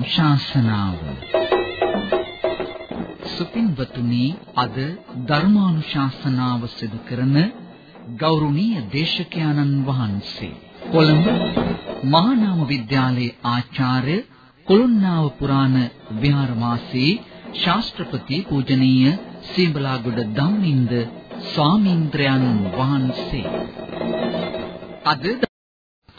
ධර්මානුශාසනාව. සුපින්වතුනි අද ධර්මානුශාසනාව සිදු කරන ගෞරවනීය දේශකයන්න් වහන්සේ. කොළඹ මහානාම විද්‍යාලයේ ආචාර්ය කොළුන්නාව පුරාණ විහාරවාසී ශාස්ත්‍රපති පූජනීය සීබලාගොඩ ධම්මින්ද ස්වාමීන්ද්‍රයන් වහන්සේ. අද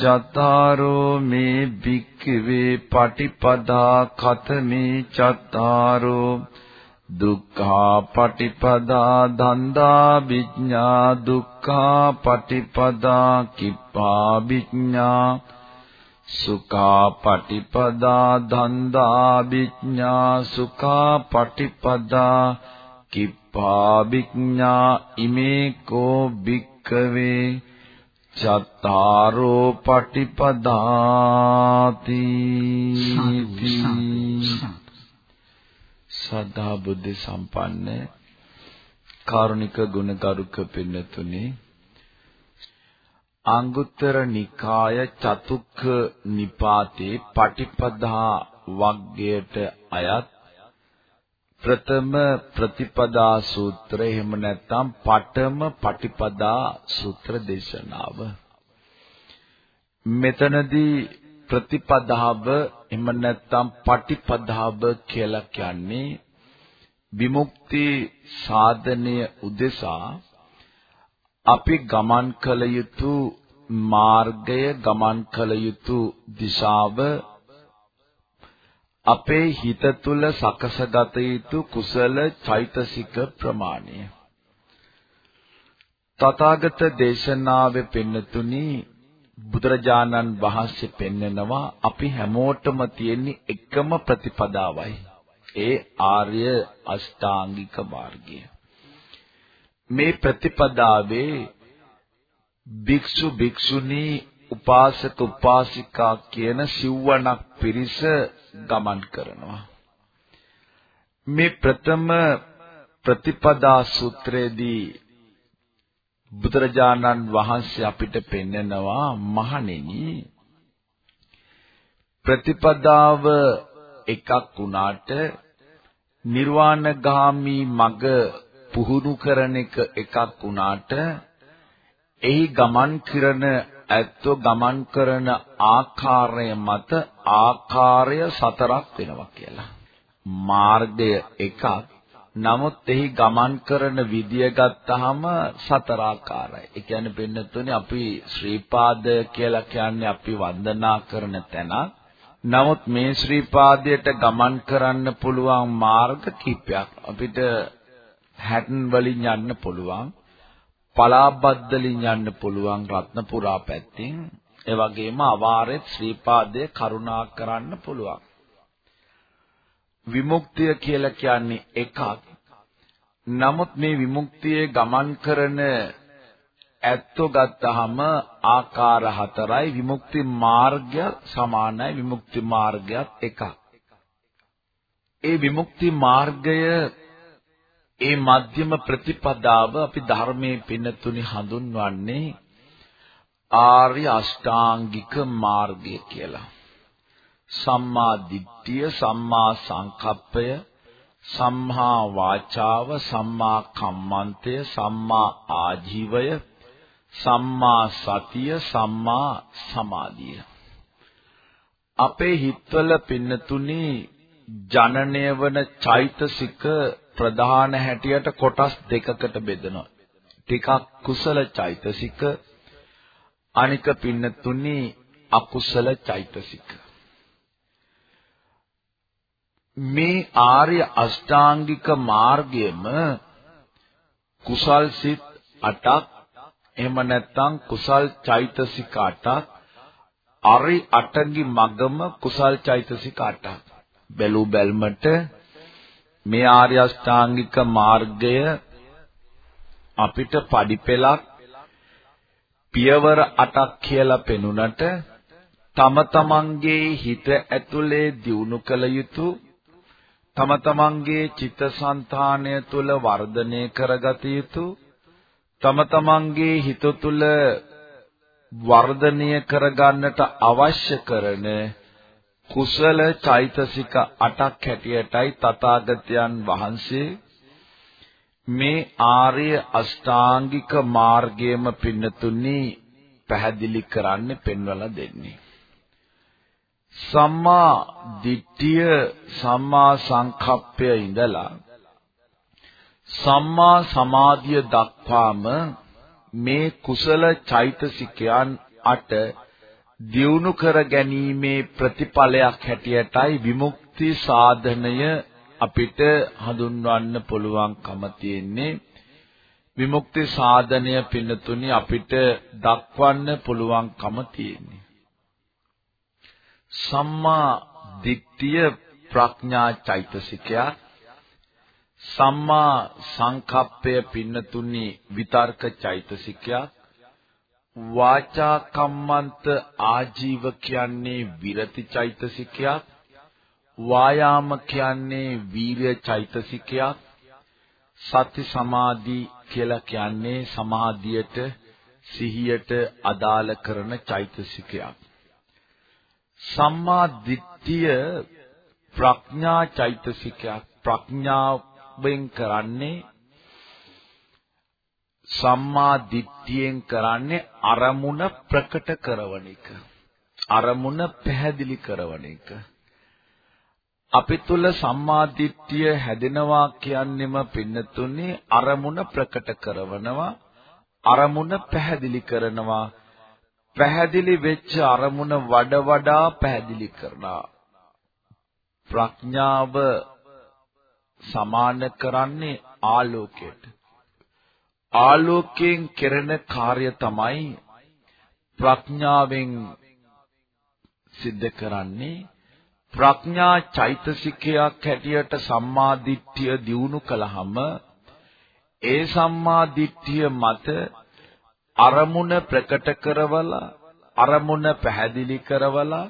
චත්තාරෝ මේ භික්ඛවේ පටිපදා කතමේ චත්තාරෝ දුක්ඛා පටිපදා දන්දා විඥා දුක්ඛා පටිපදා කිප්පා විඥා සුඛා පටිපදා දන්දා විඥා සුඛා පටිපදා කිප්පා විඥා ඉමේ කෝ භික්ඛවේ චත්තාරෝ පටිපදාති සදා බුද්ධ සම්පන්න කාරුණික ගුණගරුක පින්නතුනි. අංගුත්තර නිකාය චතුක්ඛ නිපාතේ පටිපදා වග්ගයට අයත් ප්‍රථම ප්‍රතිපදා සූත්‍රය එහෙම නැත්නම් පඨම පටිපදා සූත්‍ර දේශනාව. මෙතනදී ප්‍රතිපදාව එහෙම නැත්නම් පටිපදාව කියලා කියන්නේ විමුක්ති සාධනය උදෙසා අපි ගමන් කළ යුතු මාර්ගය ගමන් කළ යුතු දිශාව අපේ හිත තුල සකසගත යුතු කුසල චෛතසික ප්‍රමාණය. තථාගත දේශනාවේ පෙන්නතුනි බුදුරජාණන් වහන්සේ පෙන්නනවා අපි හැමෝටම තියෙන එකම ප්‍රතිපදාවයි. ඒ ආර්ය අෂ්ටාංගික මාර්ගය. මේ ප්‍රතිපදාවේ භික්ෂු භික්ෂුණී උපාසක උපාසිකා කියන සිව්වණක් පිරිස ගමන් කරනවා. මේ ප්‍රථම ප්‍රතිපදා සූත්‍රයේදී බුදුරජාණන් වහන්සේ අපිට පෙන්නනවා මහණෙනි ප්‍රතිපදාව එකක් වුණාට නිර්වාණගාමි මග පුහුණු කරන එක එකක් වුණාට එහි ගමන් කරන ඇත්තෝ ගමන් කරන ආකාරය මත ආකාරය සතරක් වෙනවා කියලා. මාර්ගය එකක්. නමුත් එහි ගමන් කරන විදිය ගත්තාම සතර ආකාරයි. ඒ කියන්නේ පින්නතුනේ අපි ශ්‍රීපාද කියලා කියන්නේ අපි වන්දනා කරන තැන. නමුත් මේ ශ්‍රීපාදයට ගමන් කරන්න පුළුවන් මාර්ග කිහිපයක්. අපිට හැටන් වලින් යන්න පුළුවන්. පලාබද්දලින් යන්න පුළුවන් රත්නපුරා පැත්තෙන්. ඒ වගේම අවාරෙත් ශ්‍රීපාදයේ කරුණා කරන්න පුළුවන්. විමුක්තිය කියලා කියන්නේ එකක්. නමුත් මේ විමුක්තියේ ගමන් කරන ඇත්තෝ ගත්තාම ආකාර හතරයි. විමුක්ති මාර්ගය සමානයි. විමුක්ති මාර්ගයත් එකක්. ඒ විමුක්ති මාර්ගය ඒ මධ්‍යම ප්‍රතිපදාව අපි ධර්මයේ පින්නතුනි හඳුන්වන්නේ ආර්ය අෂ්ටාංගික මාර්ගය කියලා. සම්මා දිට්ඨිය, සම්මා සංකප්පය, සම්මා වාචාව, සම්මා කම්මන්තය, සම්මා ආජීවය, සම්මා සතිය, සම්මා සමාධිය. අපේ හිතවල පින්නතුනි ජනනය වන චෛතසික ප්‍රධාන හැටියට කොටස් දෙකකට බෙදනවා. ටිකක් කුසල චෛතසික අනික පින්නතුනි අකුසල චෛතසික. මේ ආර්ය අෂ්ටාංගික මාර්ගයම කුසල් සිත් 8ක් එහෙම නැත්නම් කුසල් චෛතසික 8ක් අරි අටඟි මගම කුසල් චෛතසික 8ක් බැලු බැල්මට මේ ආර්ය අෂ්ටාංගික මාර්ගය අපිට පඩිපෙලක් පියවර 8ක් කියලා පෙනුනට තම තමන්ගේ හිත ඇතුලේ දියුණු කළ යුතු තම තමන්ගේ චිත්තසංතානය තුළ වර්ධනය කරගත යුතු තම තමන්ගේ හිත තුළ වර්ධනය කරගන්නට අවශ්‍ය කරන කුසල චෛතසික 8ක් හැටියටයි තථාගතයන් වහන්සේ මේ ආර්ය අෂ්ටාංගික මාර්ගයේම පින්නතුනි පැහැදිලි කරන්නේ පෙන්වලා දෙන්නේ. සම්මා දිට්ඨිය සම්මා සංකප්පය ඉඳලා සම්මා සමාධිය දක්වාම මේ කුසල චෛතසිකයන් අට දියුණු කර ගැනීමේ ප්‍රතිඵලයක් හැටියටයි විමුක්ති සාධනය අපිට හඳුන්වන්න පුළුවන්කම තියෙන්නේ. විමුක්ති සාධනය පින්නතුනි අපිට දක්වන්න පුළුවන්කම තියෙන්නේ. සම්මා දිට්ඨිය ප්‍රඥා චෛතසිකයක්. සම්මා සංකප්පය පින්නතුනි විතර්ක චෛතසිකයක්. වාචා කම්මන්ත ආජීව කියන්නේ විරති චෛතසිකයක් වායාම කියන්නේ වීර්ය චෛතසිකයක් සති සමාධි කියලා කියන්නේ සමාධියට සිහියට අදාළ කරන චෛතසිකයක්. සම්මා දිට්ඨිය ප්‍රඥා චෛතසිකයක්. ප්‍රඥාවෙන් කරන්නේ සම්මා දිට්ඨියෙන් කරන්නේ අරමුණ ප්‍රකට කරවන එක. අරමුණ පැහැදිලි කරවන එක. අපි තුල සම්මා දිට්ඨිය හැදෙනවා කියන්නෙම පින්නතුනේ අරමුණ ප්‍රකට කරවනවා අරමුණ පැහැදිලි කරනවා පැහැදිලි වෙච්ච අරමුණ වඩ වඩා පැහැදිලි කරනවා ප්‍රඥාව සමාන කරන්නේ ආලෝකයට ආලෝකයෙන් කෙරෙන කාර්ය තමයි ප්‍රඥාවෙන් සිද්ධ කරන්නේ. ප්‍රඥා චෛතසිකයක් හැටියට සම්මා දිට්ඨිය දියුණු කළාම ඒ සම්මා දිට්ඨිය මත අරමුණ ප්‍රකට කරවලා අරමුණ පැහැදිලි කරවලා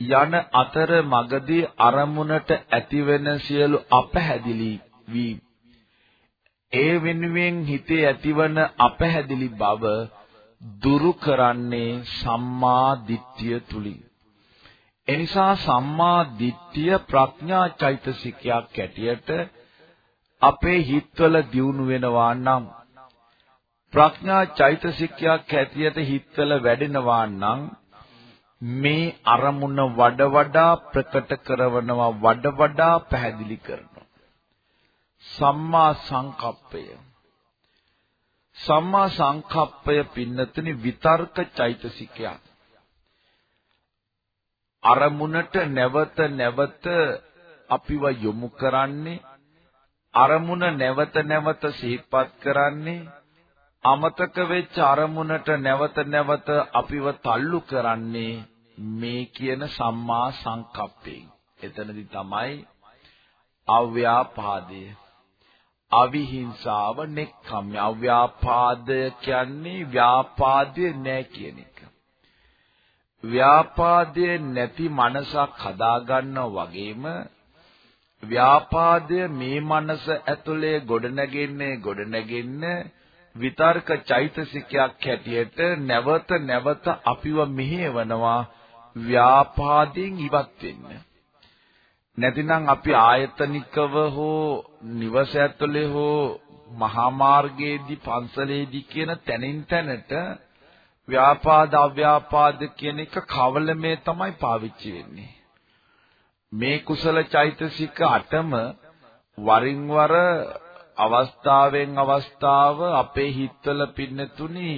යන අතර මගදී අරමුණට ඇතිවෙන සියලු අපැහැදිලි වී ඒ වෙනුවෙන් හිතේ ඇතිවන අපැහැදිලි බව දුරු කරන්නේ සම්මා දිට්ඨිය තුලින්. එනිසා සම්මා දිට්ඨිය ප්‍රඥා චෛතසිකයක් ඇටියට අපේ හිතවල දියුණු වෙනවා නම් ප්‍රඥා චෛතසිකයක් ඇටියට හිතවල වැඩෙනවා නම් මේ අරමුණ වඩ වඩා ප්‍රකට කරනවා වඩ වඩා පැහැදිලි කරනවා සම්මා සංකප්පය. සම්මා සංකප්පය පින්නතුනි විතර්ක චෛතසිකයක්. අරමුණට නැවත නැවත අපිව යොමු කරන්නේ අරමුණ නැවත නැවත සිහිපත් කරන්නේ අමතක වෙච්ච අරමුණට නැවත නැවත අපිව තල්ලු කරන්නේ මේ කියන සම්මා සංකප්පයෙන්. එතනදි තමයි අව්‍යාපාදය. අවිහිංසාව නෙක්ඛම්ය අව්‍යාපාදය කියන්නේ ව්‍යාපාදය නැහැ කියන එක. ව්‍යාපාදයේ නැති මනසක් හදාගන්නවා වගේම ව්‍යාපාදය මේ මනස ඇතුලේ ගොඩනගෙන්නේ ගොඩනගෙන්න විතර්ක චෛතසිකයක් හැටියට නැවත නැවත අපිව මෙහෙවනවා ව්‍යාපාදයෙන් ඉවත් වෙන්න. නැතිනම් අපි ආයතනිකව හෝ නිවස ඇතුලේ හෝ මහා මාර්ගයේදී පන්සලේදී කියන තැනින් තැනට ව්‍යාපාද අව්‍යාපාද කියන එක කවලමේ තමයි පාවිච්චි වෙන්නේ. මේ කුසල චෛතසික අටම වරින් වර අවස්ථාවෙන් අවස්ථාව අපේ හිතවල පින්නතුනි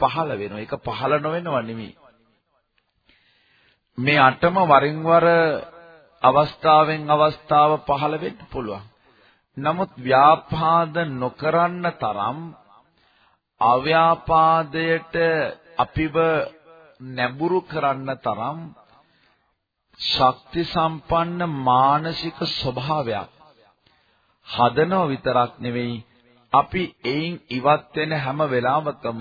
පහළ වෙනවා. ඒක පහළ නොවෙනව නෙමෙයි. මේ අටම වරින් වර අවස්ථාවෙන් අවස්ථාව පහළ වෙන්න පුළුවන්. නමුත් ව්‍යාපාද නොකරන්න තරම් අව්‍යාපාදයට අපිව නැඹුරු කරන්න තරම් ශක්ති සම්පන්න මානසික ස්වභාවයක් හදනව විතරක් නෙවෙයි අපි එයින් ඉවත් වෙන හැම වෙලාවකම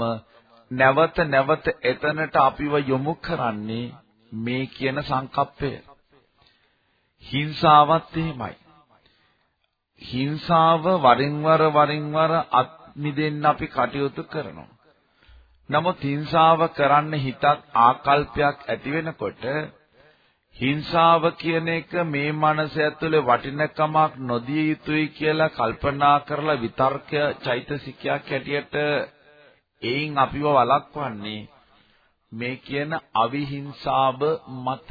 නැවත නැවත එතනට අපිව යොමු කරන්නේ මේ කියන සංකප්පය. හිංසාවත් එහෙමයි. හිංසාව වරින් වර වරින් වර අත් මිදෙන්න අපි කටයුතු කරනවා. නමුත් හිංසාව කරන්න හිතක් ආකල්පයක් ඇති වෙනකොට හිංසාව කියන එක මේ මනස ඇතුලේ වටිනකමක් නොදිය යුතුයි කියලා කල්පනා කරලා විතර්කය චෛතසිකයක් හැටියට එයින් අපිව වළක්වන්නේ මේ කියන අවිහිංසාව මත.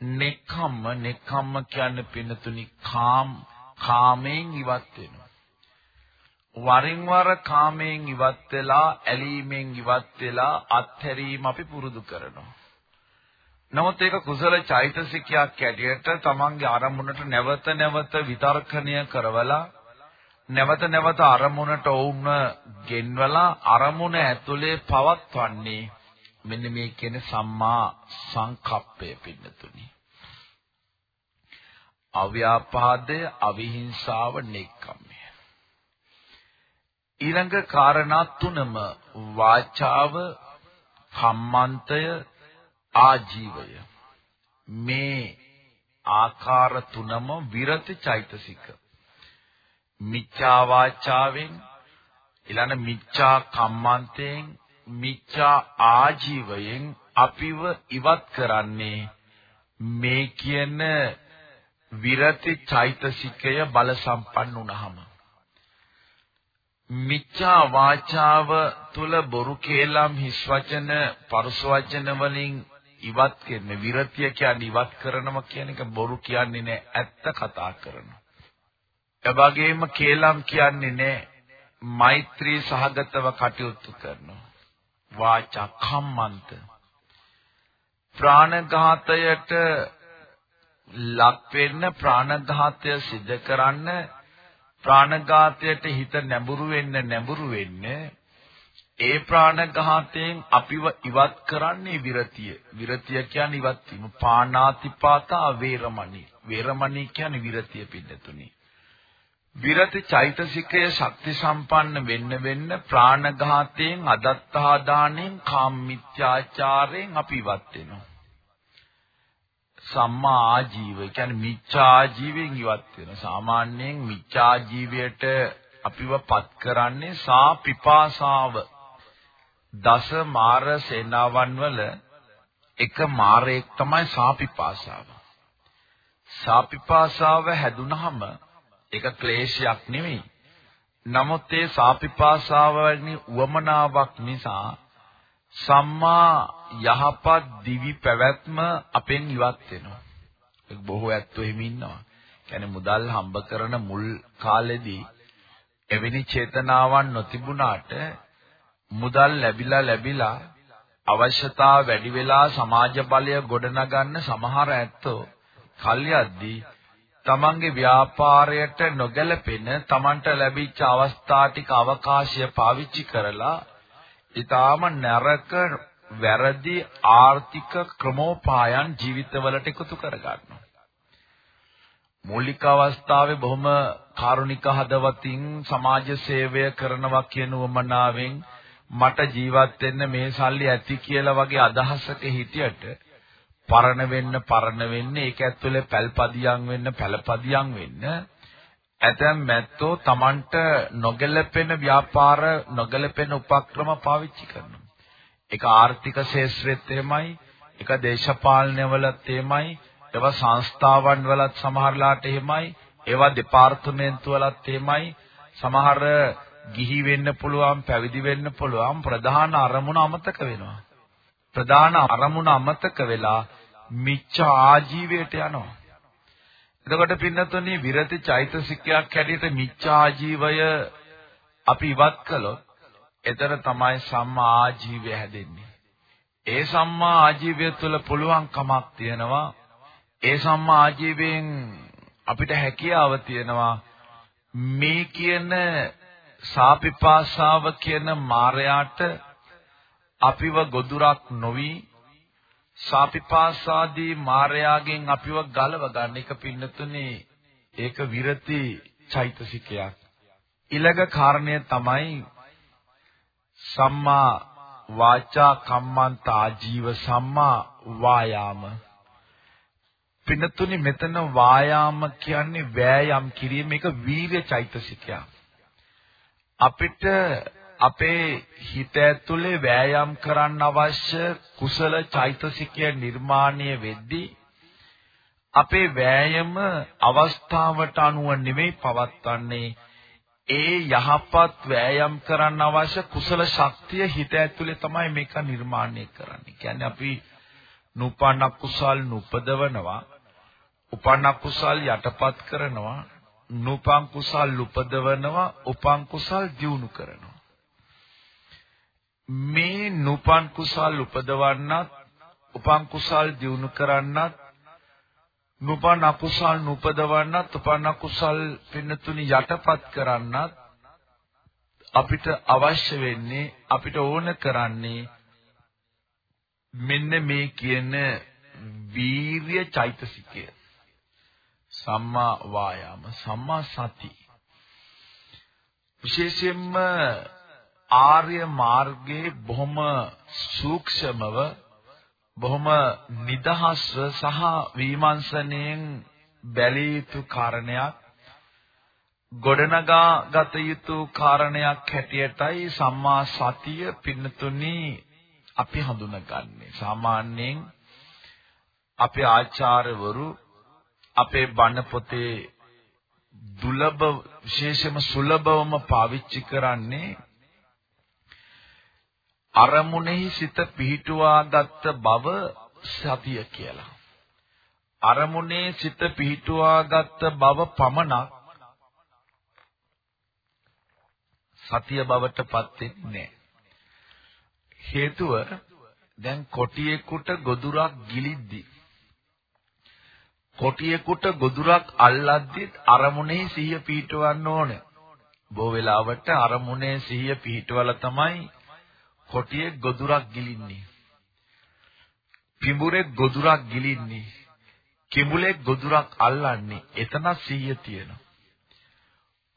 නෙකම්ම නෙකම්ම කියන්නේ පිනතුනි කාම් කාමයෙන් ඉවත් වෙනවා. වරින් වර කාමයෙන් ඉවත් වෙලා ඇලීමෙන් ඉවත් වෙලා අත්හැරීම අපි පුරුදු කරනවා. නමුත් ඒක කුසල චෛතසිකයක් ඇටියට තමන්ගේ අරමුණට නැවත නැවත විතර්කණය කරවලා නැවත නැවත අරමුණට වුණ ගෙන්වලා අරමුණ ඇතුලේ පවත්වන්නේ මෙන්න මේ කියන සම්මා සංකප්පය පින්නතුනි. අව්‍යාපාදය, අවිහිංසාව, නෙක්ඛම්මය. ඊළඟ කාරණා තුනම වාචාව, කම්මන්තය, ආජීවය. මේ ආකාර තුනම විරති චෛතසික. මිච්ඡා වාචාවෙන් ඊළඟ මිච්ඡා කම්මන්තයෙන් මිච්ඡා ආජීවයෙන් අපිව ඉවත් කරන්නේ මේ කියන විරති චෛතසිකය බල සම්පන්න වුණාම මිච්ඡා වාචාව තුල බොරු කේලම් හිස් වචන පරුස වචන වලින් ඉවත් කරන විරතිය කියන්නේ ඉවත් කරනවා කියන එක බොරු කියන්නේ නෑ ඇත්ත කතා කරනවා. එවැගේම කේලම් කියන්නේ නෑ මෛත්‍රී සහගතව කටයුතු කරනවා. වාචා කම්මන්ත ප්‍රාණඝාතයට ලක් වෙන්න ප්‍රාණඝාතය සිදු කරන්න ප්‍රාණඝාතයට හිත නැඹුරු වෙන්න නැඹුරු වෙන්න ඒ ප්‍රාණඝාතයෙන් අපිව ඉවත් කරන්නේ විරතිය. විරතිය කියන්නේ ඉවත් වීම. පාණාතිපාතා වේරමණී. වේරමණී කියන්නේ විරතිය පින්නතුනි. විරති චෛතසිකය ශක්ති සම්පන්න වෙන්න වෙන්න ප්‍රාණඝාතයෙන් අදත්තා දාණයෙන් කාමමිත්‍යාචාරයෙන් අපි ඉවත් වෙනවා. සම්මා ආජීව කියන්නේ මිච්ඡා ආජීවයෙන් ඉවත් වෙනවා. සාමාන්‍යයෙන් මිච්ඡා ආජීවයට අපිව පත් කරන්නේ සා පිපාසාව දස මාර සේනාවන් වල එක මාරයක් තමයි සාපිපාසාව. සාපිපාසාව හැදුනහම ඒක ක්ලේශයක් නෙවෙයි. නමුත් ඒ සාපිපාසාව වැනි උවමනාවක් නිසා සම්මා යහපත් දිවි පැවැත්ම අපෙන් ඉවත් වෙනවා. බොහෝ ඇත්තෝ එහෙම ඉන්නවා. කියන්නේ මුදල් හම්බ කරන මුල් කාලෙදී එවැනි චේතනාවක් නොතිබුණාට මුදල් ලැබිලා ලැබිලා අවශ්‍යතාව වැඩි වෙලා සමාජ බලය ගොඩනගන්න සමහර ඇත්තෝ කල්යද්දී තමන්ගේ ව්‍යාපාරයට නොගැලපෙන තමන්ට ලැබිච්ච අවස්ථා ටික අවකාශය පාවිච්චි කරලා ඊටාම නරක වැරදි ආර්ථික ක්‍රමෝපායන් ජීවිතවලට එකතු කරගන්නවා. මූලික අවස්ථාවේ බොහොම කාරුණික හදවතින් සමාජ සේවය කරනවා කියන උවමනාවෙන් මට ජීවත් වෙන්න මේ සල්ලි ඇති කියලා වගේ අදහසක හිටියට පරණ වෙන්න පරණ වෙන්න ඒක ඇතුලේ පැල්පදියම් වෙන්න පැලපදියම් වෙන්න ඇතැම් මැත්තෝ Tamanට නොගැලපෙන ව්‍යාපාර නොගැලපෙන උපක්‍රම පාවිච්චි කරනවා. ඒක ආර්ථික ශාස්ත්‍රෙත් එහෙමයි, ඒක දේශපාලන වලත් එහෙමයි, ඒවා සංස්ථාවන් වලත් සමහරලාට එහෙමයි, ඒවා දෙපාර්තමේන්තු වලත් එහෙමයි, සමහර ගිහි වෙන්න පුළුවන් පැවිදි වෙන්න පුළුවන් ප්‍රධාන අරමුණ අමතක වෙනවා. ප්‍රධාන අරමුණ අමතක වෙලා මිච්ඡා ආජීවයට යනවා. එතකොට පින්නතුනි විරති චෛතසිකයක් හැටියට මිච්ඡා ආජීවය අපි ඉවත් කළොත් එතන තමයි සම්මා ආජීවය හැදෙන්නේ. ඒ සම්මා ආජීවය තුළ පුළුවන් කමක් තියෙනවා. ඒ සම්මා ආජීවයෙන් අපිට හැකියාව තියෙනවා මේ කියන සාපිපාසාව කියන මායයට අපිව ගොදුරක් නොවි සාපිපාසාදී මායාගෙන් අපිව ගලව ගන්න එක පින්නතුනේ. ඒක විරති චෛතසිකයක්. ඊළඟ කාරණය තමයි සම්මා වාචා කම්මන්ත ආජීව සම්මා වායාම. පිනතුනි මෙතන වායාම කියන්නේ වෑයම් කිරීම. එක වීර්ය චෛතසිකයක්. අපිට අපේ හිත ඇතුලේ වෑයම් කරන්න අවශ්‍ය කුසල චෛතසිකය නිර්මාණය වෙද්දී අපේ වෑයම අවස්ථාවට අනුව නෙමෙයි පවත්වන්නේ ඒ යහපත් වෑයම් කරන්න අවශ්‍ය කුසල ශක්තිය හිත ඇතුලේ තමයි මේක නිර්මාණය කරන්නේ. කියන්නේ අපි නූපන්න කුසල් නුපදවනවා, උපන්න කුසල් යටපත් කරනවා, නූපන් කුසල් උපදවනවා, උපන් කුසල් දියුණු කරනවා. මේ නූපන් කුසල් උපදවන්නත්, උපන් කුසල් දියුණු කරන්නත් නුපන් අකුසල් නුපදවන්නත් උපන් අකුසල් පින්නතුනි යටපත් කරන්නත් අපිට අවශ්‍ය වෙන්නේ අපිට ඕන කරන්නේ මෙන්න මේ කියන වීර්ය චෛතසිකය. සම්මා වායාම සම්මා සති. විශේෂයෙන්ම ආර්ය මාර්ගයේ බොහොම සූක්ෂමව බොහොම නිදහස්ව සහ විමර්ශනයෙන් බැලිය යුතු කාරණයක් ගොඩනගා ගත යුතු කාරණයක් හැටියටයි සම්මා සතිය පින්නතුනි අපි හඳුනගන්නේ. සාමාන්‍යයෙන් අපේ ආචාර්යවරු අපේ බණ පොතේ දුලබ විශේෂම සුලභවම පාවිච්චි කරන්නේ අරමුණෙහි සිත පිහිටුවාගත් බව සතිය කියලා. අරමුණේ සිත පිහිටුවාගත් බව පමණක් සතිය බවටපත් වෙන්නේ හේතුව දැන් කොටියෙකුට ගොදුරක් ගිලිද්දි කොටියෙකුට ගොදුරක් අල්ලද්දි අරමුණේ සිහිය පිහිටවන්න ඕනේ. බොහෝ වෙලාවට අරමුණේ සිහිය පිහිටවලා තමයි කොටියේ ගොදුරක් ගිලින්නේ. පිඹුරේ ගොදුරක් ගිලින්නේ. කිඹුලේ ගොදුරක් අල්ලන්නේ. එතන සිහිය තියෙනවා.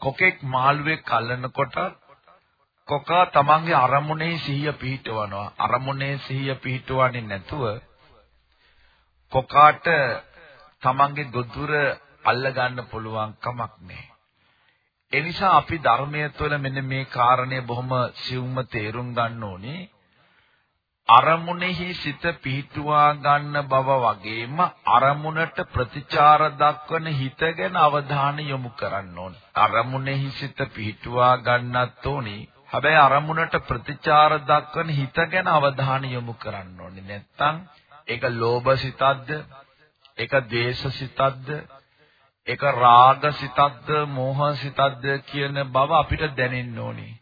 කොකෙක් මාළුවෙක් අල්ලනකොට කොකා තමන්ගේ අරමුණේ සිහිය පිහිටවනවා. අරමුණේ සිහිය පිහිටවන්නේ නැතුව කොකාට තමන්ගේ ගොදුර අල්ල ගන්න පුළුවන් කමක් නැහැ. ඒ නිසා අපි ධර්මයේ තුළ මෙන්න මේ කාරණය බොහොම සිවුම්ම තේරුම් ගන්න ඕනේ. අරමුණෙහි සිත පිහිටුවා ගන්න බව වගේම අරමුණට ප්‍රතිචාර දක්වන හිත ගැන අවධානය යොමු කරන්න ඕනේ. අරමුණෙහි සිත පිහිටුවා ගන්නත් ඕනේ. හැබැයි අරමුණට ප්‍රතිචාර දක්වන හිත ගැන අවධානය යොමු කරන්න ඕනේ. නැත්තම් ඒක ලෝභ සිතක්ද? ඒක දේශ සිතක්ද? ඒක රාග සිතක්ද මෝහ සිතක්ද කියන බව අපිට දැනෙන්න ඕනේ.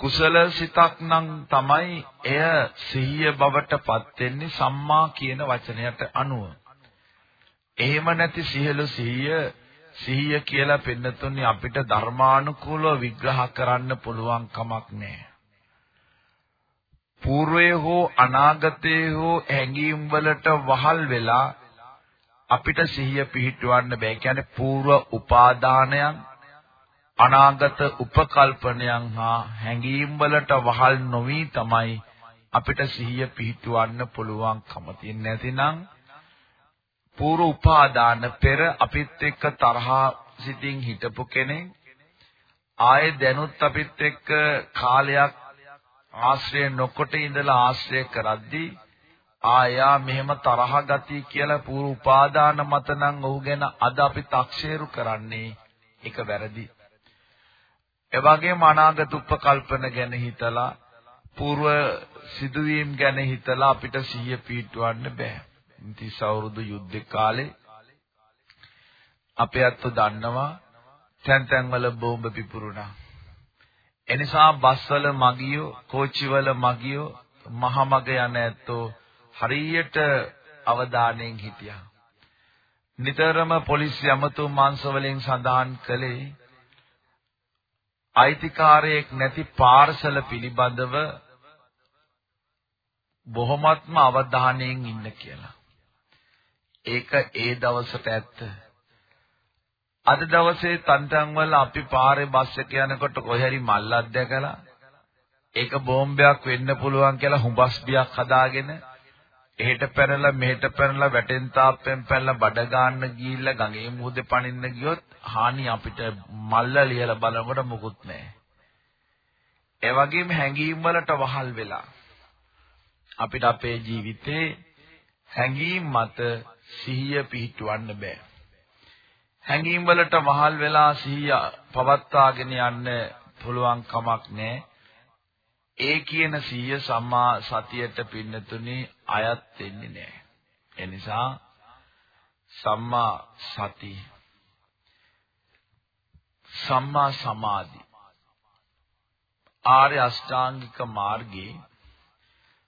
කුසල සිතක් නම් තමයි එය සිහිය බවටපත් වෙන්නේ සම්මා කියන වචනයට අනුව. එහෙම නැති සියලු සිහිය සිහිය කියලා පෙන්නතුන්නේ අපිට ධර්මානුකූලව විග්‍රහ කරන්න පුළුවන් කමක් නැහැ. పూర్වයේ හෝ අනාගතයේ හෝ හැඟීම් වලට වහල් වෙලා අපිට සිහිය පිහිටවන්න බෑ. කියන්නේ పూర్ව උපාදානයන් අනාගත උපකල්පනයන් හා හැඟීම් වලට වහල් නොවි තමයි අපිට සිහිය පිහිටවන්න පුළුවන්කම තියෙන්නේ. නැතිනම් పూర్ව උපාදාන පෙර අපිත් එක්ක තරහා සිතින් හිටපු කෙනෙක් ආයේ දැනුත් අපිත් එක්ක කාලයක් ආශ්‍රය නොකොට ඉඳලා ආශ්‍රය කරද්දී ආයා මෙහෙම තරහ ගති කියලා පූර්ව උපාදාන මත නම් ඔහු ගැන අද අපි තක්සේරු කරන්නේ ඒක වැරදි. ඒ වගේම අනාගත උපකල්පන ගැන හිතලා పూర్ව සිදුවීම් ගැන හිතලා අපිට සිහිය පිටවන්න බෑ. ඉතින් අවුරුදු යුද්ධ කාලේ අපේ අත්තු දන්නවා තැන් තැන් වල බෝම්බ පිපුරුණා. එනිසා බස්වල මගියෝ, කෝච්චිවල මගියෝ, මහමග යන ඇත්තෝ හරියට අවධානයෙන් හිටියා. නිතරම පොලිස් යමතුන් මාංශවලින් සඳහන් කළේ අයිතිකාරයෙක් නැති පාර්සල පිළිබඳව බොහොමත්ම අවධානයෙන් ඉන්න කියලා. ඒක ඒ දවසට ඇත්ත. අද දවසේ තන්තන් වල අපි පාරේ බස් එක යනකොට කොහේරි මල්ලක් දැකලා ඒක බෝම්බයක් වෙන්න පුළුවන් කියලා හුඹස් බියක් හදාගෙන එහෙට පැනලා මෙහෙට පැනලා වැටෙන් තාප්පෙන් පැනලා බඩ ගන්න ගිහිල්ලා ගඟේ මුහුදේ පනින්න ගියොත් හානි අපිට මල්ල ලියලා බලනකොට මුකුත් නැහැ. ඒ වගේම හැඟීම් වලට වහල් වෙලා අපිට අපේ ජීවිතේ හැඟීම් මත සිහිය පිහිටවන්න බෑ. හැඟීම් වලට වහල් වෙලා සිහිය පවත්වාගෙන යන්න පුළුවන් කමක් නැහැ. ඒ කියන සිහිය සම්මා සතියට පින්නතුනේ අයත් වෙන්නේ නැහැ. ඒ නිසා සම්මා සති සම්මා සමාධි ආර්ය අෂ්ටාංගික මාර්ගයේ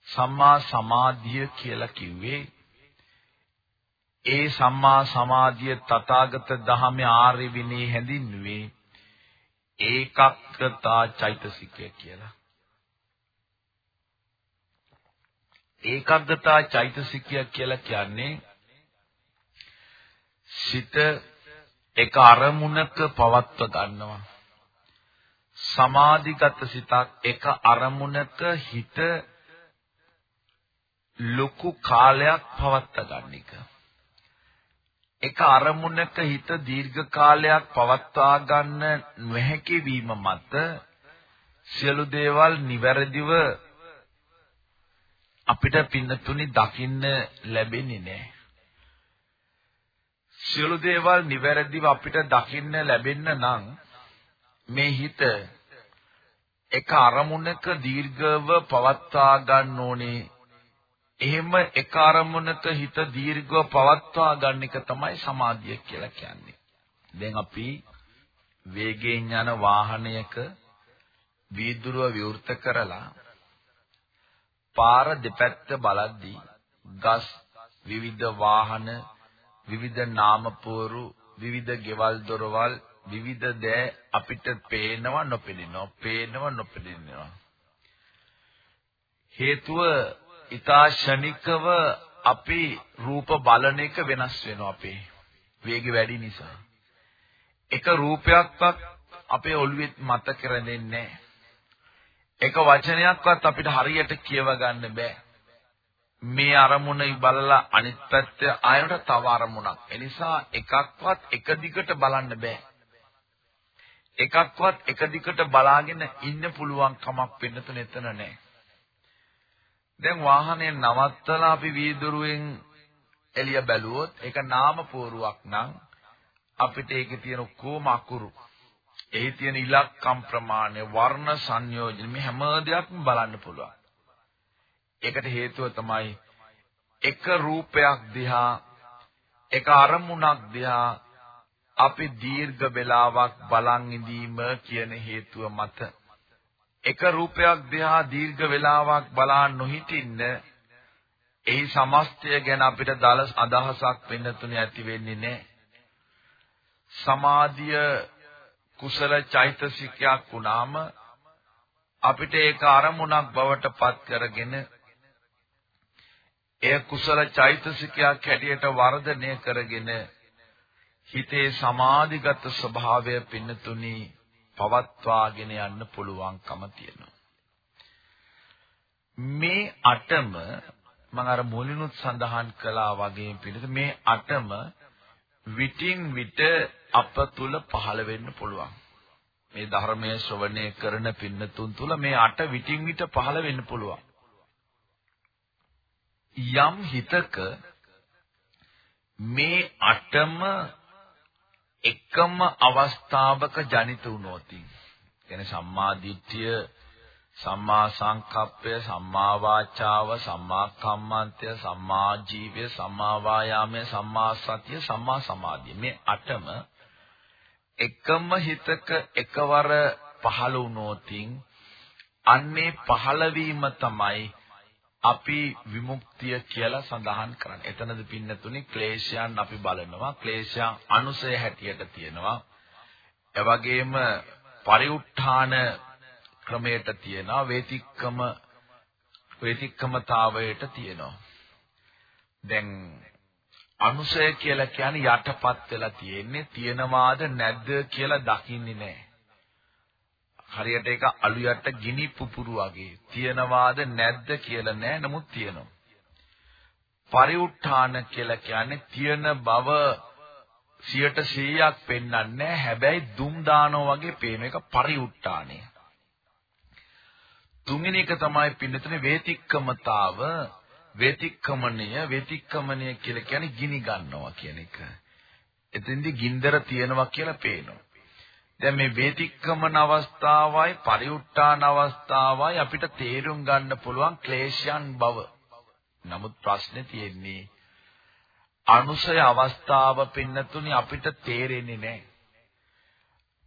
සම්මා සමාධිය කියලා කිව්වේ ඒ සම්මා සමාධිය තථාගත ධහමේ ආර්ය විනී හැඳින්නුවේ ඒකක්කතා චෛතසිකය කියලා. ඒකග්ගතා චෛතසිකය කියලා කියන්නේ සිත එක අරමුණක පවත්ව ගන්නවා. සමාධිගත සිතක් එක අරමුණක හිත ලොකු කාලයක් පවත්වා ගන්න එක. එක අරමුණක හිත දීර්ඝ කාලයක් පවත්වා ගන්න නොහැකි වීම මත සියලු දේවල් නිවැරදිව අපිට පින්නතුනි දකින්න ලැබෙන්නේ නැහැ. සියලු දේවල් නිවැරදිව අපිට දකින්න ලැබෙන්න නම් මේ හිත එක අරමුණක දීර්ඝව පවත්වා ගන්න ඕනේ. එහෙම එක අරමුණක හිත දීර්ඝව පවත්වා ගන්න එක තමයි සමාධිය කියලා කියන්නේ. දැන් අපි වේගයෙන් යන වාහනයක වීදුරුව විවෘත කරලා පාර දෙපැත්ත බලද්දී ගස් විවිධ වාහන විවිධ නාමපුවරු විවිධ ගෙවල් දොරවල් විවිධ දෑ අපිට පේනවා නොපෙනෙනවා පේනවා නොපෙනෙනවා. හේතුව ඊතා ෂණිකව අපි රූප බලන එක වෙනස් වෙනවා අපේ වේගය වැඩි නිසා. එක රූපයක්වත් අපේ ඔළුවේ මතක රැඳෙන්නේ නැහැ. එක වචනයක්වත් අපිට හරියට කියව ගන්න බෑ. මේ අරමුණයි බලලා අනිත් පැත්ත ආයනට තව අරමුණක්. ඒ නිසා එකක්වත් එක දිගට බලන්න බෑ. එකක්වත් එක දිගට බලාගෙන ඉන්න පුළුවන් කමක් වෙන්න තුන එතන නෑ. දැන් වාහනේ නවත්තලා අපි වීදුරුවෙන් එළිය බැලුවොත් ඒක නාම පෝරුවක් නම් අපිට ඒකේ තියෙන කොම අකුරු එහි තියෙන ඉලක්කම් ප්‍රමාණය, වර්ණ සංයෝජන මේ හැම දෙයක්ම බලන්න පුළුවන්. ඒකට හේතුව තමයි එක රූපයක් දිහා එක අරමුණක් දිහා අපි දීර්ඝ වේලාවක් බලන් ඉඳීම කියන හේතුව මත එක රූපයක් දිහා දීර්ඝ වේලාවක් බලා නොහිටින්න එහි සමස්තය ගැන අපිට දල අදහසක් වෙන්න තුනේ ඇති වෙන්නේ නැහැ. සමාධිය කුසල චෛතසිකයක් වුණාම අපිට ඒක අරමුණක් බවට පත් කරගෙන එය කුසල චෛතසිකයක් හැටියට වර්ධනය කරගෙන හිතේ සමාධිගත ස්වභාවය පින්නතුනි පවත්වාගෙන යන්න පුළුවන්කම තියෙනවා. මේ අටම මම අර මුලිනුත් සඳහන් කළා වගේ පිළිද මේ අටම විටින් විට අප තුල පහළ වෙන්න පුළුවන්. මේ ධර්මයේ ශ්‍රවණය කරන පින්නතුන් තුල මේ අට විටින් විට පහළ වෙන්න පුළුවන්. යම් හිතක මේ අටම එකම අවස්ථාවක ජනිත වුණොත් කියන්නේ සම්මා දිට්ඨිය සම්මා සංකප්පය සම්මා වාචාව සම්මා කම්මන්තය සම්මා ජීවය සම්මා වායාමය සම්මා සතිය සම්මා සමාධිය මේ අටම එකම හිතක එකවර පහළ වුණොතින් අන්නේ පහළවීම තමයි අපි විමුක්තිය කියලා සඳහන් කරන්නේ. එතනද පින්නතුනි ක්ලේශයන් අපි බලනවා. ක්ලේශයන් අනුසය හැටියට තියෙනවා. එවැගේම පරිඋත්ථාන ක්‍රමයට තියෙනවා. වේතික්කම වේතික්කමතාවයට තියෙනවා. දැන් අනුසය කියලා කියන්නේ යටපත් වෙලා තියෙන්නේ තියනවාද නැද්ද කියලා දකින්නේ නැහැ. හරියට ඒක අලු යට ගිනි පුපුරු වගේ තියනවාද නැද්ද කියලා නෑ නමුත් තියෙනවා. පරිඋත්ථාන කියලා කියන්නේ තියෙන බව 100%ක් පෙන්වන්නේ හැබැයි දුම් දානවා වගේ පේන එක පරිඋත්ථානය. තුන්වෙනි එක තමයි පින්නතුනේ වේතික්කමතාව වේතික්කමණය වේතික්කමණය කියලා කියන්නේ ගිනි ගන්නවා කියන එක. එතෙන්දී ගින්දර තියෙනවා කියලා පේනවා. දැන් මේ වේතික්කමන අවස්ථාවයි පරිඋත්ථාන අවස්ථාවයි අපිට තේරුම් ගන්න පුළුවන් ක්ලේශයන් බව. නමුත් ප්‍රශ්නේ තියෙන්නේ අනුසය අවස්ථාව පින්නතුනි අපිට තේරෙන්නේ නැහැ.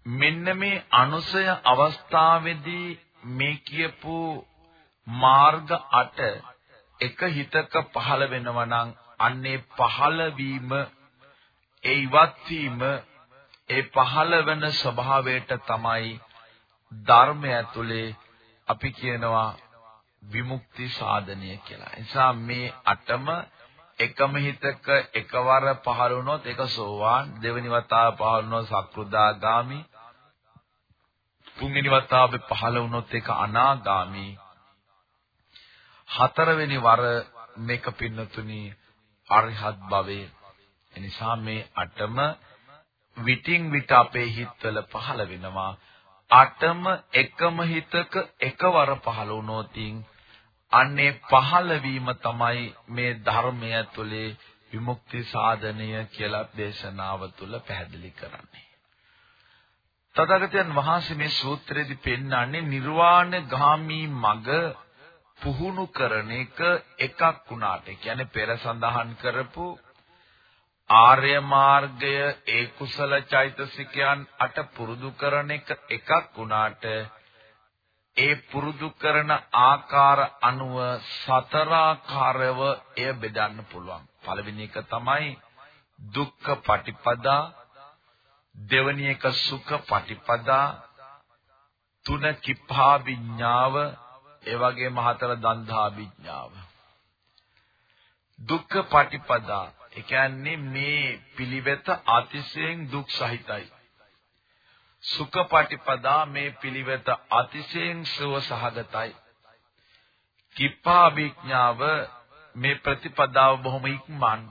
මෙන්න මේ අනුසය අවස්ථාවේදී මේ කියපු මාර්ග 8 එක හිතක පහළ වෙනවා නම් අන්නේ පහළ වීම ඒ ඉවත් වීම ඒ පහළ වෙන ස්වභාවයට තමයි ධර්මය ඇතුලේ අපි කියනවා විමුක්ති සාධනය කියලා. නිසා මේ අටම එකම හිතක එකවර පහළ වුණොත් ඒක සෝවාන් දෙවෙනි වතාව පහළ වුණොත් සක්‍රුදාගාමි තුන්වෙනි වතාවේ පහළ වුණොත් ඒක අනාගාමි. හතරවෙනි වර මේක පින්නතුනි අරිහත් භවයේ. එනිසා මේ අටම විටින් විට අපේ හිතවල පහළ වෙනවා. අටම එකම හිතක එකවර පහළ වුණොතින් අන්නේ පහළ වීම තමයි මේ ධර්මය තුළේ විමුක්ති සාධනය කියලා දේශනාව තුළ පැහැදිලි කරන්නේ. තථාගතයන් වහන්සේ මේ සූත්‍රයේදී පෙන්වන්නේ නිර්වාණ ගාමී මඟ පුහුණු කරන එක එකක් වුණාට. කියන්නේ පෙර සඳහන් කරපු ආර්ය මාර්ගය ඒ කුසල චෛතසිකයන් අට පුරුදු කරන එක එකක් වුණාට ඒ පුරුදු කරන ආකාර අනුව සතරාකාරව එය බෙදන්න පුළුවන්. පළවෙනි එක තමයි දුක්ඛ පටිපදා දෙවෙනි එක සුඛ පටිපදා තුන කිප්පා විඥාව ඒ වගේම හතර දන්ධා විඥාව දුක්ඛ පටිපදා ඒ කියන්නේ මේ පිළිවෙත අතිශයින් දුක් සහිතයි. සුඛපටිපදා මේ පිළිවෙත අතිශයින් සුව සහගතයි. කිප්පාභිඥාව මේ ප්‍රතිපදාව බොහොම ඉක්මන්.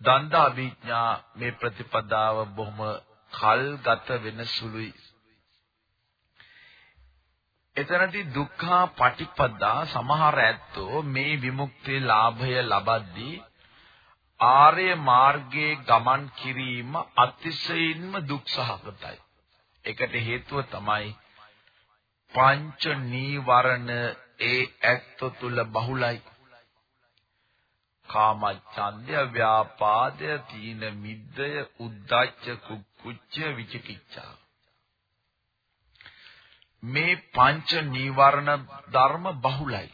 දන්දාභිඥා මේ ප්‍රතිපදාව බොහොම කල් ගත වෙන සුළුයි. එතනදී දුක්ඛා පටිපදා සමහර ඇත්තෝ මේ විමුක්තිය ලාභය ලබද්දී ආර්ය මාර්ගයේ ගමන් කිරීම අතිශයින්ම දුක්සහගතයි. ඒකට හේතුව තමයි පංච නීවරණ ඒ ඇත්ත තුල බහුලයි. කාමච්ඡන්දය, ව්‍යාපාදය, තීන මිද්දය, උද්ධච්ච, කුක්කුච්ච, විචිකිච්ඡා. මේ පංච නීවරණ ධර්ම බහුලයි.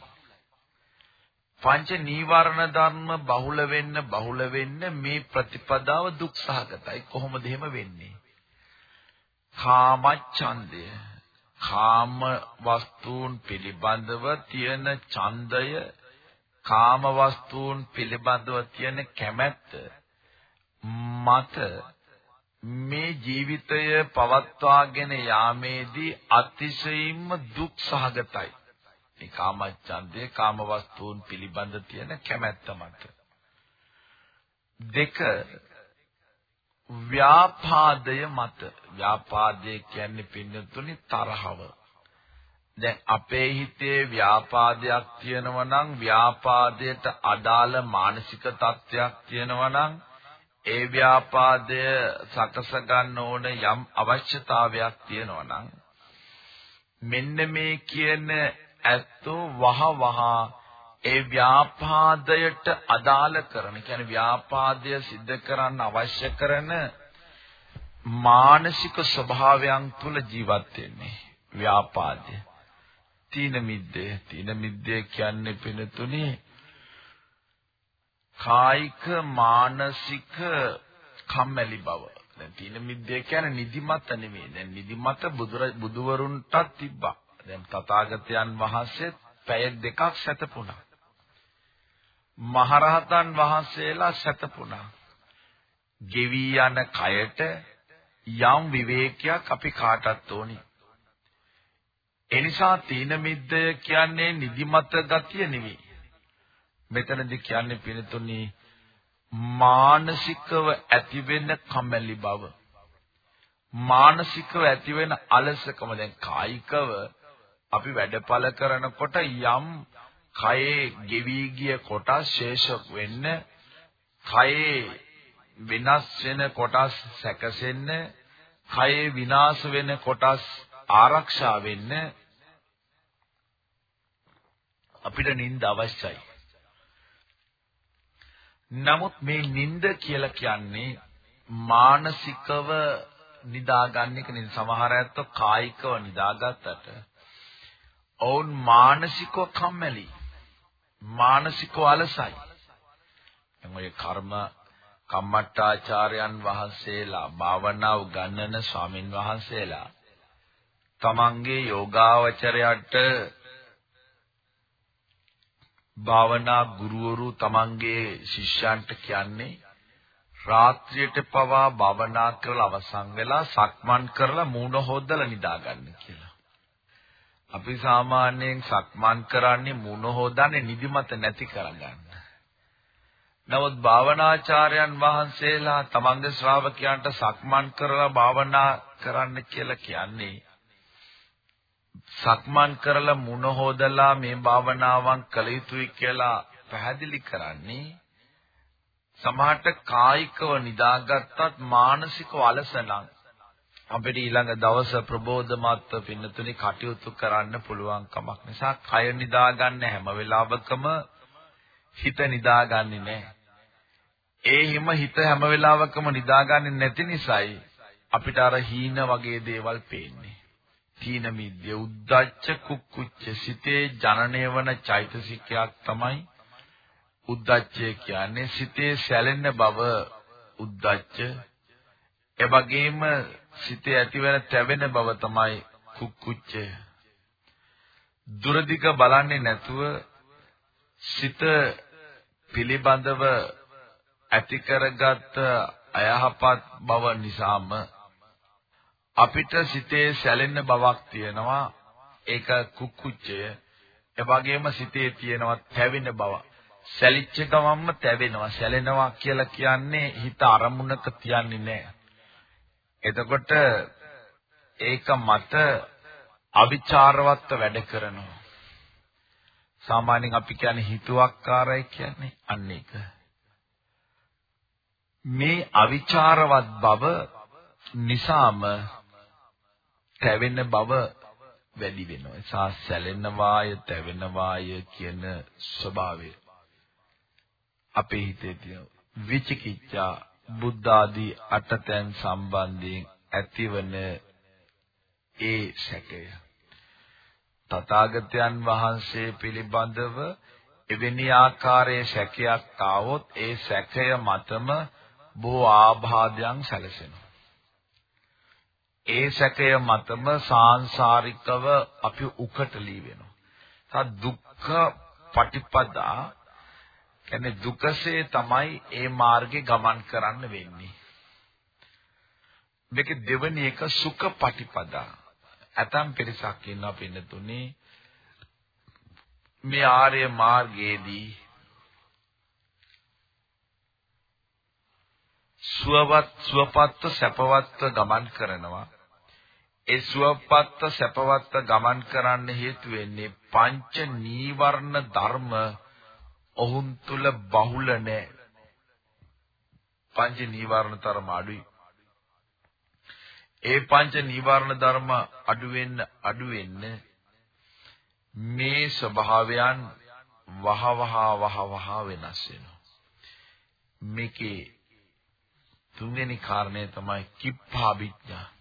පංච නීවරණ ධර්ම බහුල වෙන්න බහුල වෙන්න මේ ප්‍රතිපදාව දුක්සහගතයි කොහොමද එහෙම වෙන්නේ කාමච්ඡන්දය කාම වස්තුන් පිළිබඳව තියෙන ඡන්දය කාම වස්තුන් පිළිබඳව තියෙන කැමැත්ත මත මේ ජීවිතය පවත්වාගෙන යාමේදී අතිශයින්ම දුක්සහගතයි මේ කාමච්ඡන්දේ කාම වස්තුන් පිළිබඳ තියෙන කැමැත්ත මත. දෙක ව්‍යාපාදය මත ව්‍යාපාදය කියන්නේ පින්නතුනි තරහව. දැන් අපේ හිතේ ව්‍යාපාදයක් තියෙනවා නම් ව්‍යාපාදයට අදාළ මානසික තත්ත්වයක් තියෙනවා නම් ඒ ව්‍යාපාදය සකස ගන්න ඕන යම් අවශ්‍යතාවයක් තියෙනවා නම් මෙන්න මේ කියන ඇත්තෝ වහ වහ ඒ ව්‍යාපාදයට අදාළ කරන කියන්නේ ව්‍යාපාදය સિદ્ધ කරන්න අවශ්‍ය කරන මානසික ස්වභාවයන් තුල ජීවත් වෙන්නේ ව්‍යාපාදය තීන මිද්දේ තීන මිද්දේ කියන්නේ පිනතුනේ කායික මානසික කම්මැලි බව දැන් තීන මිද්දේ කියන්නේ නිදිමත නෙමෙයි දැන් නිදිමත බුදුවරුන්ටත් තිබ්බා දැන් තථාගතයන් වහන්සේ පැය දෙකක් සැතපුණා. මහරහතන් වහන්සේලා සතපුණා. ගෙවි යන කයට යම් විවේකයක් අපි කාටත් ඕනි. එනිසා තීන මිද්දය කියන්නේ නිදිමත ගතිය නෙවෙයි. මෙතනදී කියන්නේ පිනතුනි මානසිකව ඇතිවෙන කම්මැලි බව. මානසිකව ඇතිවෙන අලසකම දැන් කායිකව අපි වැඩපල කරනකොට යම් කයේ ගෙවි ගිය කොටස් ශේෂ වෙන්න කයේ විනාශ වෙන කොටස් සැකසෙන්න කයේ විනාශ වෙන කොටස් ආරක්ෂා වෙන්න අපිට නිින්ද අවශ්‍යයි. නමුත් මේ නිින්ද කියලා කියන්නේ මානසිකව නිදාගන්න එක නෙවෙයි සමහර අයත්ෝ කායිකව නිදාගත්තට ඔවුන් මානසිකව කම්මැලි මානසිකව අලසයි එමොය කර්ම කම්මට්ටාචාර්යයන් වහන්සේලා භාවනා උගන්වන ස්වාමින් වහන්සේලා තමන්ගේ යෝගාවචරයට භාවනා ගුරුවරු තමන්ගේ ශිෂ්‍යයන්ට කියන්නේ රාත්‍රියට පවා භවනා කරලා අවසන් වෙලා සක්මන් කරලා මූණ හොදලා නිදා ගන්න කියලා. අපි සාමාන්‍යයෙන් සක්මන් කරන්නේ මූණ හොදන්නේ නිදිමත නැති කරගන්න. නමුත් භාවනාචාර්යයන් වහන්සේලා තමන්ගේ ශ්‍රාවකයන්ට සක්මන් කරලා භාවනා කරන්න කියලා කියන්නේ සක්මන් කරලා මුණ හොදලා මේ භාවනාවන් කළ යුතුයි කියලා පැහැදිලි කරන්නේ සමහරට කායිකව නිදාගත්තත් මානසිකව අලසනම් අපිට ඊළඟ දවස ප්‍රබෝධමත්ව පින්නතුනි කටයුතු කරන්න පුළුවන් කමක් නිසා කය නිදාගන්න හැම වෙලාවකම හිත නිදාගන්නේ නැහැ. ඒ හිම හිත හැම වෙලාවකම නිදාගන්නේ නැති නිසායි අපිට අර හීන වගේ දේවල් පේන්නේ. තීන මිද්‍ය උද්දච්ච කුක්කුච්ච සිතේ ජනනය වන චෛතසිකයක් තමයි උද්දච්චය කියන්නේ. සිතේ සැලෙන බව උද්දච්ච. ඒ වගේම සිතේ ඇතිවන තැවෙන බව තමයි කුක්කුච්චය දුරදිග බලන්නේ නැතුව සිත පිළිබඳව ඇති කරගත් අයහපත් බව නිසාම අපිට සිතේ සැලෙන බවක් තියෙනවා ඒක කුක්කුච්චය ඒ වගේම සිතේ තියෙනවා තැවෙන බව සැලිච්ච ගමන්ම තැවෙනවා. සැලෙනවා කියලා කියන්නේ හිත අරමුණක තියන්නේ නැහැ. එතකොට ඒක මත අවිචාරවත්ව වැඩ කරනවා. සාමාන්‍යයෙන් අපි කියන්නේ හිතුවක්කාරයි කියන්නේ අන්න ඒක. මේ අවිචාරවත් බව නිසාම තැවෙන බව වැඩි වෙනවා. සා සැලෙන වාය, තැවෙන වාය කියන ස්වභාවය. අපේ හිතේ තියෙන විචිකිච්ඡා බුද්ධ ආදී අටතැන් සම්බන්ධයෙන් ඇතිවන ඒ සැකය තථාගතයන් වහන්සේ පිළිබඳව එවැනි ආකාරයේ සැකයක් ආවොත් ඒ සැකය මතම බොහෝ ආබාධයන් සැලසෙනවා. ඒ සැකය මතම සාංශාරිකව අපි උකටලී වෙනවා. තා දුක්ඛ පටිපදා කියන්නේ දුකසේ තමයි ඒ මාර්ගේ ගමන් කරන්න වෙන්නේ. මේක දෙවෙනි එක සුඛ පටිපදා. ඇතම් පිරිසක් ඉන්නවා පින්නතුනේ මේ ආර්ය මාර්ගයේදී සුවවත් සුවපත්ව සැපවත්ව ගමන් කරනවා. ඒ සුවපත්ව සැපවත්ව ගමන් කරන්න හේතු වෙන්නේ පංච නීවරණ ධර්ම ඔවුන් තුල බහුල නැහැ. පංච නීවරණ තරම අඩුයි. ඒ පංච නීවරණ ධර්ම අඩු වෙන්න අඩු වෙන්න මේ ස්වභාවයන් වහවහ වහවහ වෙනස් වෙනවා. මේකේ තුන්වෙනි කාරණය තමයි කිප්පා විඥා.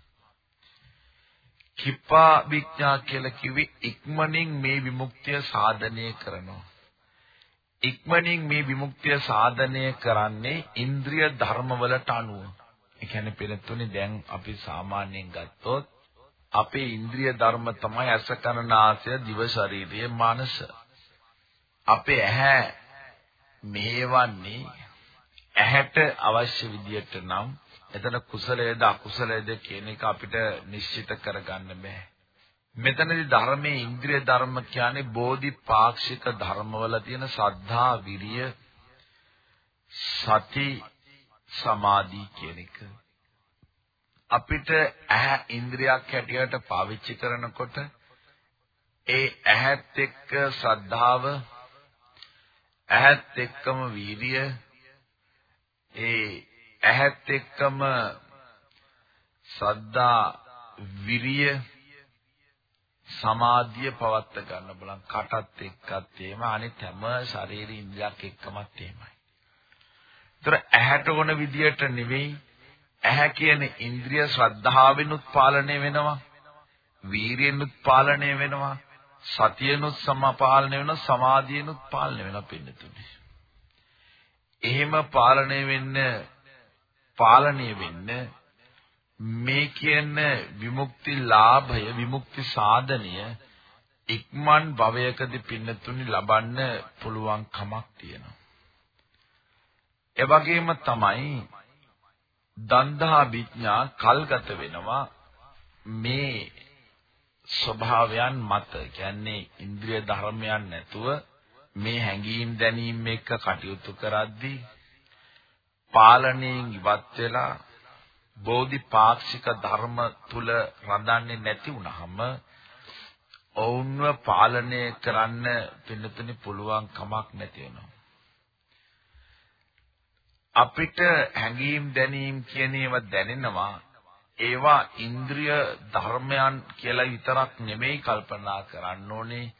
කිප්පා විඥා කියලා කිව්වේ ඉක්මනින් මේ විමුක්තිය සාධනය කරනවා. ඉක්මනින් මේ විමුක්තිය සාධනය කරන්නේ ඉන්ද්‍රිය ධර්මවලට අනුව. ඒ කියන්නේ පෙරතුනේ දැන් අපි සාමාන්‍යයෙන් ගත්තොත් අපේ ඉන්ද්‍රිය ධර්ම තමයි අස කන නාසය දිව ශරීරය මනස. අපේ ඇහැ මෙහෙවන්නේ ඇහැට අවශ්‍ය විදියට නම් එතන කුසලයේද අකුසලයේද කියන එක අපිට නිශ්චිත කරගන්න බෑ. මෙතනදී ධර්මයේ ඉන්ද්‍රිය ධර්ම කියන්නේ බෝධිපාක්ෂික ධර්මවල තියෙන සද්ධා විරිය සති සමාධි කියන එක. අපිට ඇහැ ඉන්ද්‍රියක් හැටියට පාවිච්චි කරනකොට ඒ ඇහත් එක්ක ශ්‍රද්ධාව ඇහත් එක්කම වීර්ය ඒ ඇහත් එක්කම සද්දා විරිය සමාධිය පවත්ත ගන්න බලන් කටත් එක්කත් එහෙම අනිත් හැම ශරීර ඉන්ද්‍රියක් එක්කමත් එහෙමයි. ඒතර ඇහැට ඕන විදියට නෙවෙයි ඇහැ කියන ඉන්ද්‍රිය ශ්‍රද්ධාවෙනුත් පාලනය වෙනවා. වීරියෙනුත් පාලනය වෙනවා. සතියෙනුත් සමපාලනය වෙනවා. සමාධියෙනුත් පාලනය වෙනවා පින්නතුනේ. එහෙම පාලනය වෙන්න පාලනය වෙන්න මේ කියන විමුක්ති ලාභය විමුක්ති සාධනය ඉක්මන් භවයකදී පින්නතුනි ලබන්න පුළුවන් කමක් තියෙනවා. ඒ වගේම තමයි දන්දහා විඥා කල්ගත වෙනවා මේ ස්වභාවයන් මත කියන්නේ ඉන්ද්‍රිය ධර්මයන් නැතුව මේ හැඟීම් දැනීම් එක්ක කටයුතු කරද්දී පාලනයෙන් ඉවත් වෙලා බෝධිපාක්ෂික ධර්ම තුල රඳන්නේ නැති වුනහම ඔවුන්ව පාලනය කරන්න පින්නතුනි පුළුවන් කමක් නැති වෙනවා. අපිට හැඟීම් දැනීම් කියන ඒවා දැනෙනවා ඒවා ඉන්ද්‍රිය ධර්මයන් කියලා විතරක් නෙමෙයි කල්පනා කරන්න ඕනේ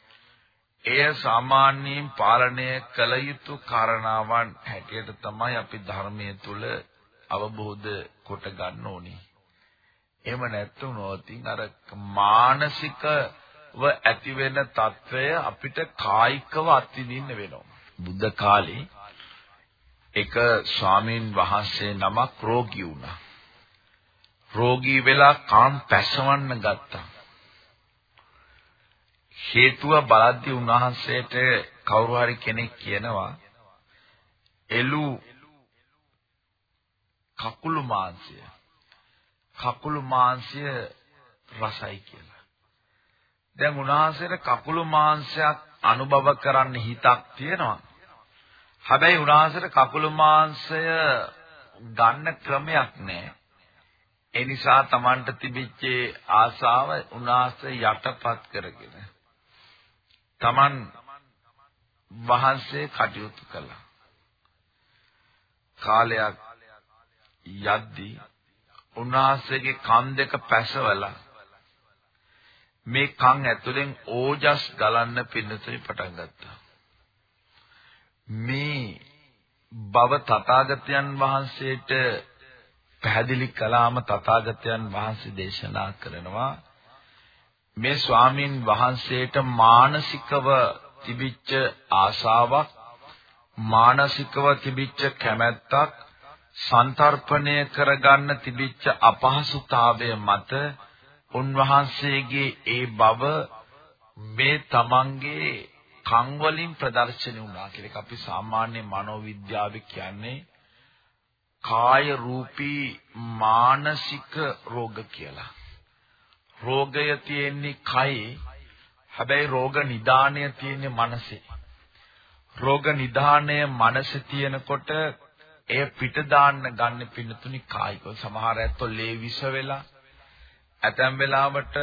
එය සාමාන්‍යයෙන් පාලනය කළ යුතු කාරණාවන් හැටියට තමයි අපි ධර්මයේ තුල අවබෝධ කොට ගන්න ඕනේ. එහෙම නැත්නම් අර මානසිකව ඇති වෙන తත්වය අපිට කායිකව අත්විඳින්න වෙනවා. බුද්ධ කාලේ එක ස්වාමීන් වහන්සේ නමක් රෝගී වුණා. රෝගී වෙලා කාම් පැසවන්න ගත්තා. හේතුව බලද්දී උන්වහන්සේට කවුරු හරි කෙනෙක් කියනවා එළු කකුළු මාංශය කකුළු මාංශය රසයි කියලා. දැන් උන්වහන්සේට කකුළු මාංශයක් අනුභව කරන්න හිතක් තියෙනවා. හැබැයි උන්වහන්සේට කකුළු මාංශය ගන්න ක්‍රමයක් නැහැ. ඒ නිසා Tamanට තිබිච්ච ආසාව උන්වහන්සේ යටපත් කරගෙන තමන් වහන්සේ කටයුතු කළා. කාලයක් යද්දී උන්වහන්සේගේ කන් දෙක පැසවලා මේ කන් ඇතුලෙන් ඕජස් ගලන්න පින්නතුනි පටන් ගත්තා. මේ බව තථාගතයන් වහන්සේට පැහැදිලි කළාම තථාගතයන් වහන්සේ දේශනා කරනවා මේ ස්වාමින් වහන්සේට මානසිකව තිබිච්ච ආශාවක් මානසිකව තිබිච්ච කැමැත්තක් සන්තරපණය කරගන්න තිබිච්ච අපහසුතාවය මත උන්වහන්සේගේ ඒ බව මේ තමන්ගේ කන් වලින් ප්‍රදර්ශනය වුණා කියලා. ඒක අපි සාමාන්‍ය මනෝවිද්‍යාවේ කියන්නේ කාය රූපී මානසික රෝග කියලා. රෝගය තියෙන්නේ කයේ. හැබැයි රෝග නිදාණය තියෙන්නේ මනසේ. රෝග නිදාණය මනසේ තියෙනකොට එය පිට දාන්න ගන්න පින්නතුනි කායිකව සමහර ඇත්තෝ ලේ විස වෙලා ඇතැම් වෙලාවට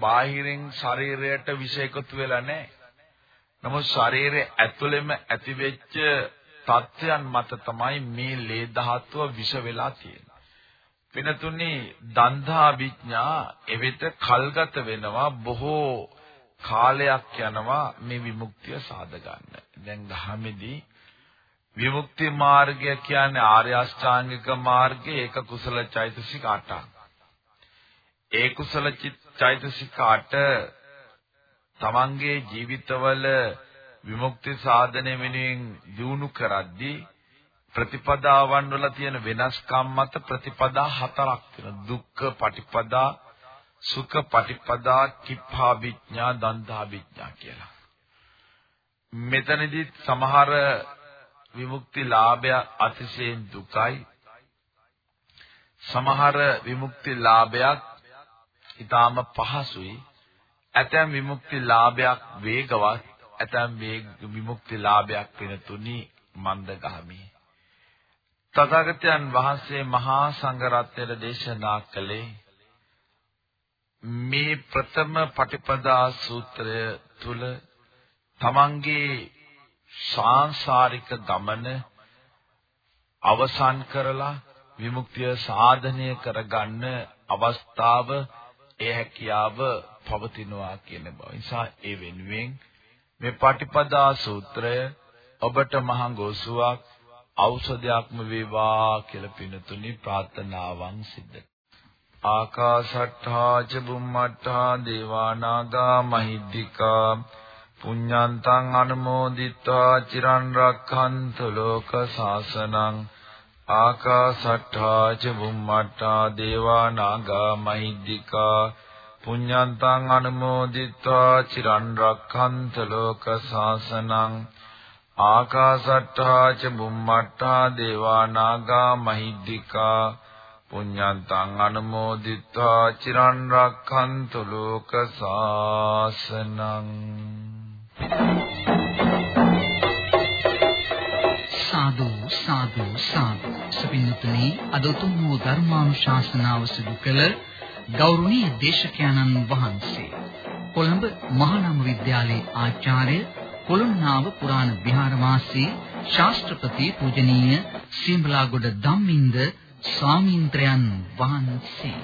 බාහිරින් ශරීරයට විෂ එකතු වෙලා නැහැ. නමුත් ශරීරයේ ඇතුළෙම ඇතිවෙච්ච තත්ත්වයන් මත තමයි මේ ලේ ධාතුව විෂ වෙලා තියෙන්නේ. වෙනතුනේ දන්දා විඥා එවිට කල්ගත වෙනවා බොහෝ කාලයක් යනවා මේ විමුක්තිය සාද ගන්න. දැන් ධර්මෙදී විමුක්ති මාර්ගය කියන්නේ ආර්ය අෂ්ටාංගික මාර්ගයේ ඒක කුසල චෛතසික 8ක්. ඒ කුසල චෛතසික 8 තමන්ගේ ජීවිතවල විමුක්ති සාධනය වෙනුවෙන් දිනු කරද්දී ප්‍රතිපදාවන් වල තියෙන වෙනස්කම් මත ප්‍රතිපදා හතරක් තියෙනවා. දුක්ඛ පටිපදා, සුඛ පටිපදා, කිප්පා විඥා, දන්දා විඥා කියලා. මෙතනදී සමහර විමුක්ති ලාභය අතිශයින් දුකයි. සමහර විමුක්ති ලාභයක් ඊටාම පහසුයි. ඇතැම් විමුක්ති ලාභයක් වේගවත්, ඇතැම් විමුක්ති ලාභයක් වෙනතුනි මන්දගාමී. තථාගතයන් වහන්සේ මහා සංඝරත්නයට දේශනා කළේ මේ ප්‍රථම පටිපදා සූත්‍රය තුල තමන්ගේ සාංශාරික ගමන අවසන් කරලා විමුක්තිය සාධනය කරගන්න අවස්ථාව ඒ හැකියාව පවතිනවා කියන බව. නිසා ඒ වෙනුවෙන් මේ පටිපදා සූත්‍රය ඔබට මහා ගෝසුවක් ඖෂධයක්ම වේවා කියලා පිනතුනි ප්‍රාර්ථනාවන් සිද්ධ. ආකාශට්ඨා ච බුම්මට්ඨා දේවානාගා මහිද්దికා පුඤ්ඤන්තං අනුමෝදිත්වා චිරන් රක්ඛන්ත ලෝක සාසනං ආකාශට්ඨා ච බුම්මට්ඨා දේවානාගා මහිද්దికා පුඤ්ඤන්තං අනුමෝදිත්වා චිරන් රක්ඛන්ත ලෝක සාසනං ආකාසට්ඨා ච බුම්මට්ඨා දේවා නාග මහිද්దికා පුඤ්ඤන්තං අනුමෝදිත්වා චිරන් රක්ඛන්තු ලෝක සාසනං සාදු සාදු සාදු. සපින්නතුනි අද උතුම් වූ ධර්මානුශාසනාව සිදු කළ ගෞරවනීය දේශකයන්න් වහන්සේ කොළඹ මහානාම විද්‍යාලයේ ආචාර්ය කොළොන්නාව පුරාණ විහාරවාසී ශාස්ත්‍රපති පූජනීය සීඹලාගොඩ ධම්මින්ද ස්වාමීන්ද්‍රයන් වහන්සේ.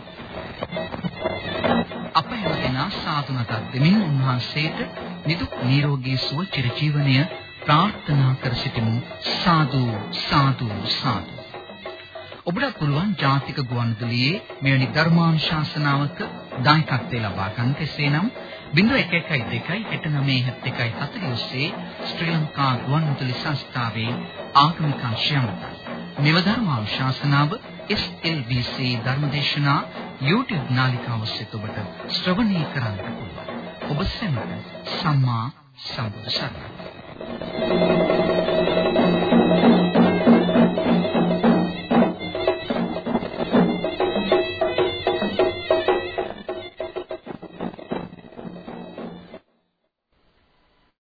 අප හැමදෙනා සාදුනට දෙමින් උන්වහන්සේට නිදුක් නිරෝගී සුව චිරජීවනය ප්‍රාර්ථනා කර සිටිමු. සාදු සාදු සාදු. ඔබට පුළුවන් ජාතික ගුවන්විදුලියේ මෙවැනි ධර්මානුශාසනාවක දායකත්වය ලබා ගන්න කෙසේනම් 0112 6971 ඔස්සේ ශ්‍රී ලංකා ගුවන්විදුලි සංස්ථාවේ ආගමික අංශයමත මෙව ධර්මානුශාසනාව SLBC ධර්මදේශනා YouTube නාලිකාව ඔස්සේ ඔබට ශ්‍රවණය කරන්න පුළුවන්. ඔබ සැමට සම්මා සම්බුදු සරණයි.